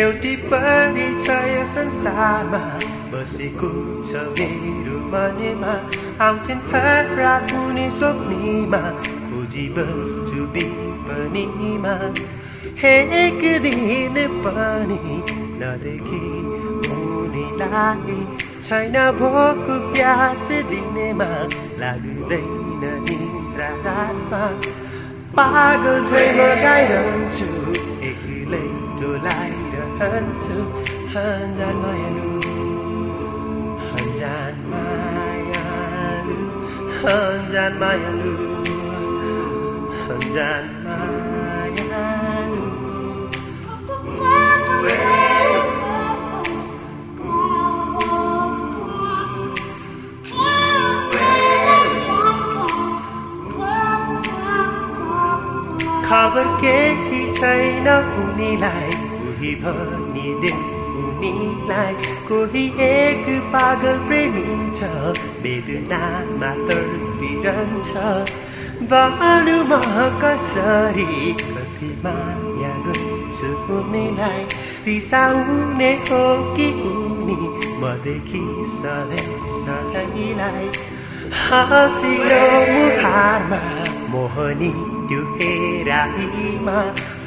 एउटी परिचय संसारमा बसेको छ मेरो मनमा। आउँछन् रात हुने स्वप्नीमा खोजी बस्छु विपनीमा एक दिन पनि नदेखि उनीलाई छैन भोक प्यास दिनेमा लाग्दैन निन्द्रा रातमा। पागल म गाइरहन्छु डोलाइरहन्छु हन्जान मायालु हन्जान मायालु हन्जान मायालु हन्जान मायालु खबर केही छैन उनीलाई भनिदे उनीलाई कोही एक पागल प्रेमी छ। वेदनामा तडपिरहन्छ म कसरी कति माया गर्छु उनीलाई रिसाउने हो कि उनी? मदेखि सधैँ सधैँलाई हाँसियो मुहारमा मोहनी त्यो हेराइमा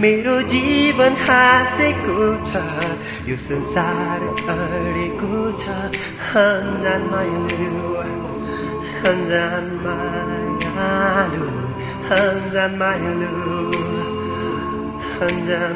मेरो जीवन हाँसेको छ यो संसार अडेको छ। हन्जान मायालु हन्जान मायालु हन्जान मायालु हन्जान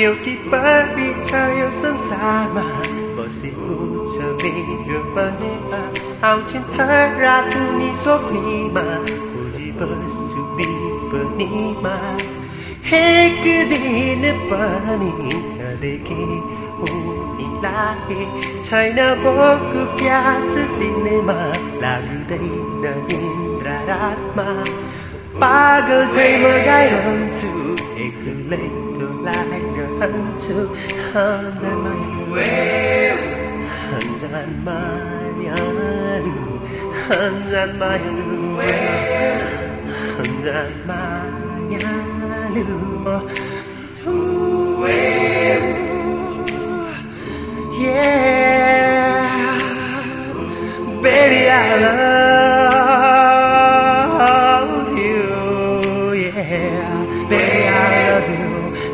एउटी परी छ यो संसारमा बसेको छ मेरो पनेमा आउँछन् हर रात उनी स्वप्नीमा खोजी बस्छु विपनीमा एक दिन पनि नदेखे उनीलाई छैन भोक प्यास दिनेमा लाग्दैन निन्द्रा रातमा पागल म गाइरहन्छु एक्लै to hand in my way hands and my hands and my way hands and my yeah baby i love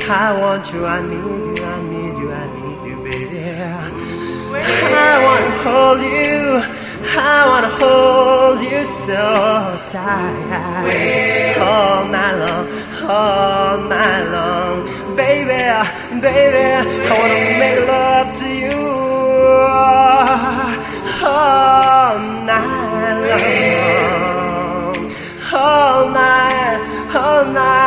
I want you, I need you, I need you, I need you, baby. I wanna hold you, I wanna hold you so tight all night long, all night long, baby, baby. I wanna make love to you all night long, all night, all night.